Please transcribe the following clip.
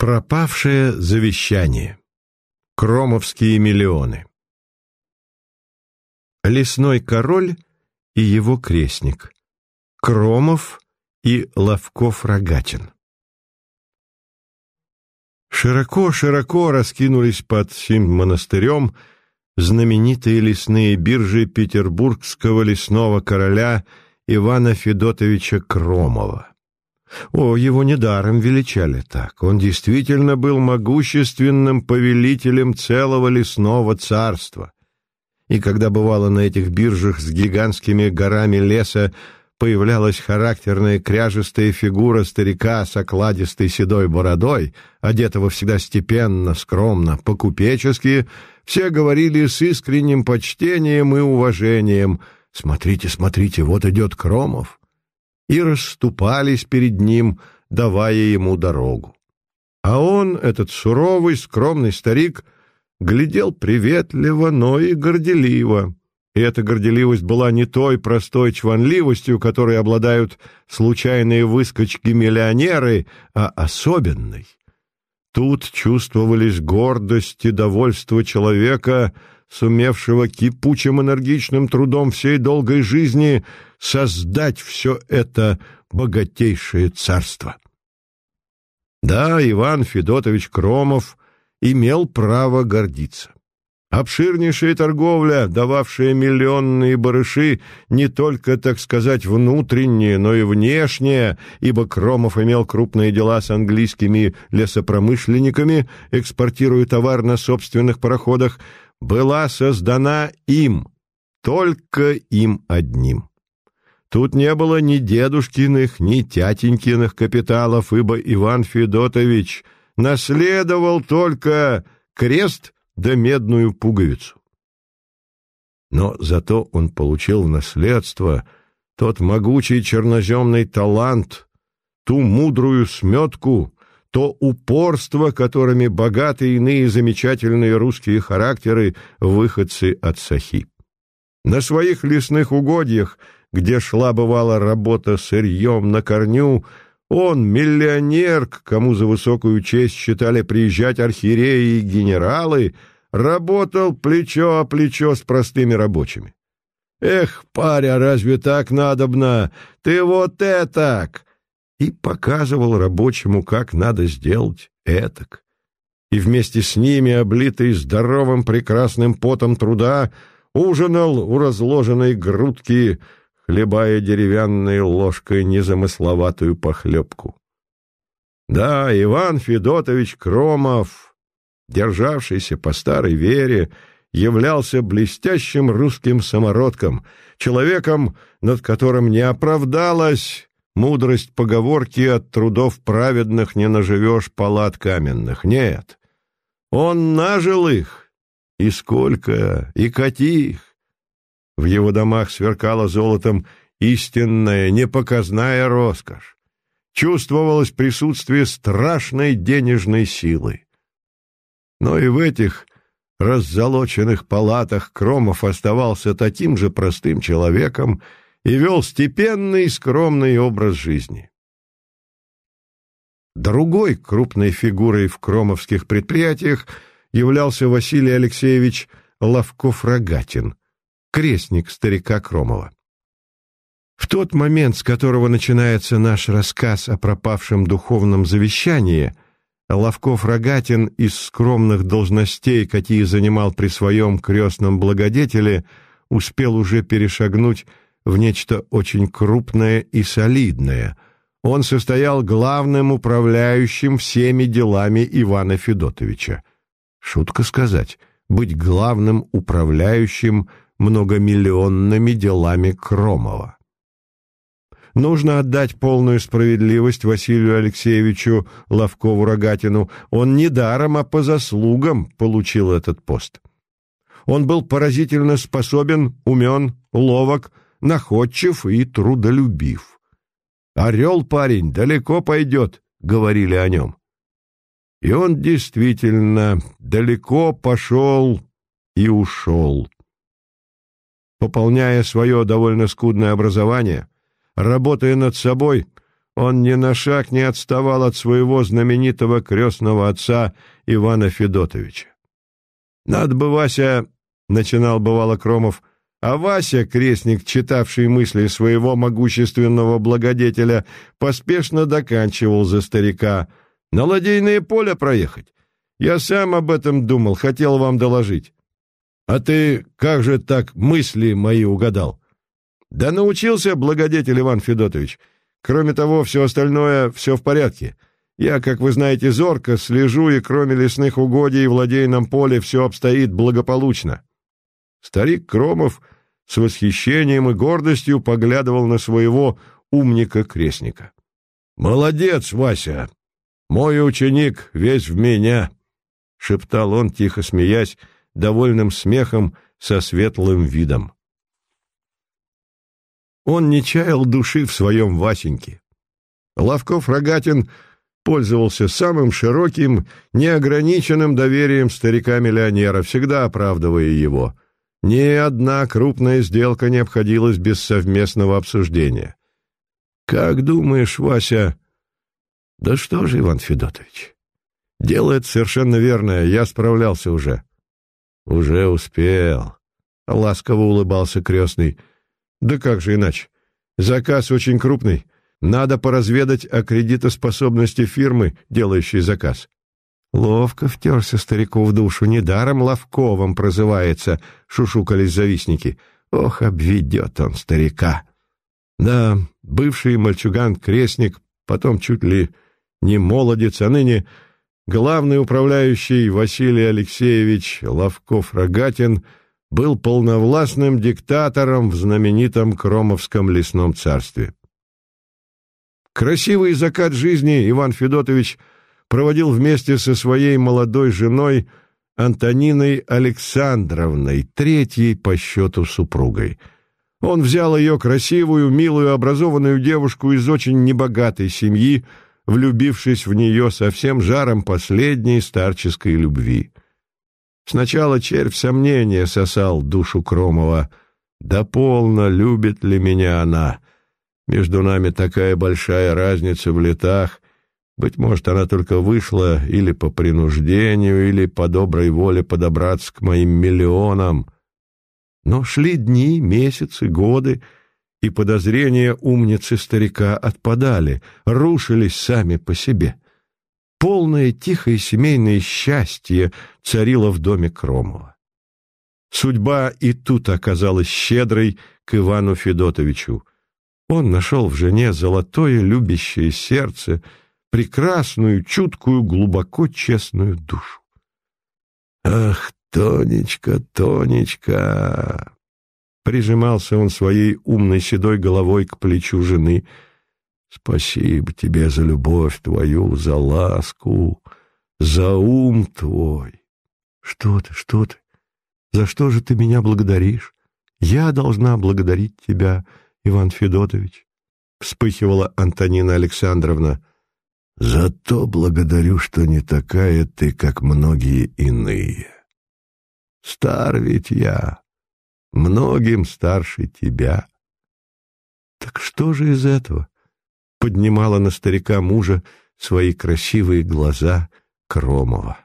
Пропавшее завещание. Кромовские миллионы. Лесной король и его крестник. Кромов и Ловков-Рогатин. Широко-широко раскинулись под сим монастырем знаменитые лесные биржи петербургского лесного короля Ивана Федотовича Кромова. О, его недаром величали так. Он действительно был могущественным повелителем целого лесного царства. И когда бывало на этих биржах с гигантскими горами леса появлялась характерная кряжестая фигура старика с окладистой седой бородой, одетого всегда степенно, скромно, по-купечески, все говорили с искренним почтением и уважением «Смотрите, смотрите, вот идет Кромов» и расступались перед ним, давая ему дорогу. А он, этот суровый, скромный старик, глядел приветливо, но и горделиво. И эта горделивость была не той простой чванливостью, которой обладают случайные выскочки-миллионеры, а особенной. Тут чувствовались гордость и довольство человека, сумевшего кипучим энергичным трудом всей долгой жизни создать все это богатейшее царство. Да, Иван Федотович Кромов имел право гордиться. Обширнейшая торговля, дававшая миллионные барыши, не только, так сказать, внутренние, но и внешние, ибо Кромов имел крупные дела с английскими лесопромышленниками, экспортируя товар на собственных пароходах, была создана им, только им одним. Тут не было ни дедушкиных, ни тятенькиных капиталов, ибо Иван Федотович наследовал только крест да медную пуговицу. Но зато он получил в наследство тот могучий черноземный талант, ту мудрую сметку, то упорство, которыми богаты иные замечательные русские характеры, выходцы от Сахи. На своих лесных угодьях, где шла бывала работа сырьем на корню, он, миллионер, к кому за высокую честь считали приезжать архиереи и генералы, работал плечо о плечо с простыми рабочими. «Эх, паря, разве так надобно? Ты вот этак!» И показывал рабочему, как надо сделать этак. И вместе с ними, облитый здоровым прекрасным потом труда, ужинал у разложенной грудки, хлебая деревянной ложкой незамысловатую похлебку. Да, Иван Федотович Кромов, державшийся по старой вере, являлся блестящим русским самородком, человеком, над которым не оправдалась Мудрость поговорки «от трудов праведных не наживешь палат каменных». Нет, он нажил их. И сколько, и каких. В его домах сверкала золотом истинная, непоказная роскошь. Чувствовалось присутствие страшной денежной силы. Но и в этих раззолоченных палатах Кромов оставался таким же простым человеком, и вел степенный и скромный образ жизни. Другой крупной фигурой в кромовских предприятиях являлся Василий Алексеевич Ловков-Рогатин, крестник старика Кромова. В тот момент, с которого начинается наш рассказ о пропавшем духовном завещании, Ловков-Рогатин из скромных должностей, какие занимал при своем крестном благодетеле, успел уже перешагнуть в нечто очень крупное и солидное. Он состоял главным управляющим всеми делами Ивана Федотовича. Шутка сказать, быть главным управляющим многомиллионными делами Кромова. Нужно отдать полную справедливость Василию Алексеевичу Ловкову-Рогатину. Он не даром, а по заслугам получил этот пост. Он был поразительно способен, умен, ловок, находчив и трудолюбив. «Орел парень далеко пойдет», — говорили о нем. И он действительно далеко пошел и ушел. Пополняя свое довольно скудное образование, работая над собой, Он ни на шаг не отставал от своего знаменитого крестного отца Ивана Федотовича. «Надо бы, Вася...» — начинал бывало Кромов, а Вася, крестник, читавший мысли своего могущественного благодетеля, поспешно доканчивал за старика. «На ладейное поле проехать? Я сам об этом думал, хотел вам доложить». «А ты как же так мысли мои угадал?» «Да научился, благодетель Иван Федотович. Кроме того, все остальное, все в порядке. Я, как вы знаете, зорко слежу, и кроме лесных угодий в ладейном поле все обстоит благополучно. Старик Кромов с восхищением и гордостью поглядывал на своего умника-крестника. «Молодец, Вася! Мой ученик весь в меня!» — шептал он, тихо смеясь, довольным смехом, со светлым видом. Он не чаял души в своем Васеньке. Лавков-Рогатин пользовался самым широким, неограниченным доверием старика-миллионера, всегда оправдывая его. Ни одна крупная сделка не обходилась без совместного обсуждения. «Как думаешь, Вася...» «Да что же, Иван Федотович, дело это совершенно верное, я справлялся уже». «Уже успел», — ласково улыбался крестный, — да как же иначе? Заказ очень крупный. Надо поразведать о кредитоспособности фирмы, делающей заказ. Ловко втерся старику в душу, недаром Ловковым прозывается, шушукались завистники. Ох, обведет он старика. Да, бывший мальчуган-крестник, потом чуть ли не молодец, а ныне главный управляющий Василий Алексеевич Ловков-Рогатин — был полновластным диктатором в знаменитом Кромовском лесном царстве. Красивый закат жизни Иван Федотович проводил вместе со своей молодой женой Антониной Александровной, третьей по счету супругой. Он взял ее красивую, милую, образованную девушку из очень небогатой семьи, влюбившись в нее со всем жаром последней старческой любви. Сначала червь сомнения сосал душу Кромова. Да полно, любит ли меня она. Между нами такая большая разница в летах. Быть может, она только вышла или по принуждению, или по доброй воле подобраться к моим миллионам. Но шли дни, месяцы, годы, и подозрения умницы старика отпадали, рушились сами по себе. Полное тихое семейное счастье царило в доме Кромова. Судьба и тут оказалась щедрой к Ивану Федотовичу. Он нашел в жене золотое любящее сердце, прекрасную, чуткую, глубоко честную душу. «Ах, Тонечка, Тонечка!» Прижимался он своей умной седой головой к плечу жены — Спасибо тебе за любовь твою, за ласку, за ум твой. Что ты, что ты? За что же ты меня благодаришь? Я должна благодарить тебя, Иван Федотович. Вспыхивала Антонина Александровна. За то благодарю, что не такая ты, как многие иные. Стар ведь я, многим старше тебя. Так что же из этого? поднимала на старика мужа свои красивые глаза Кромова.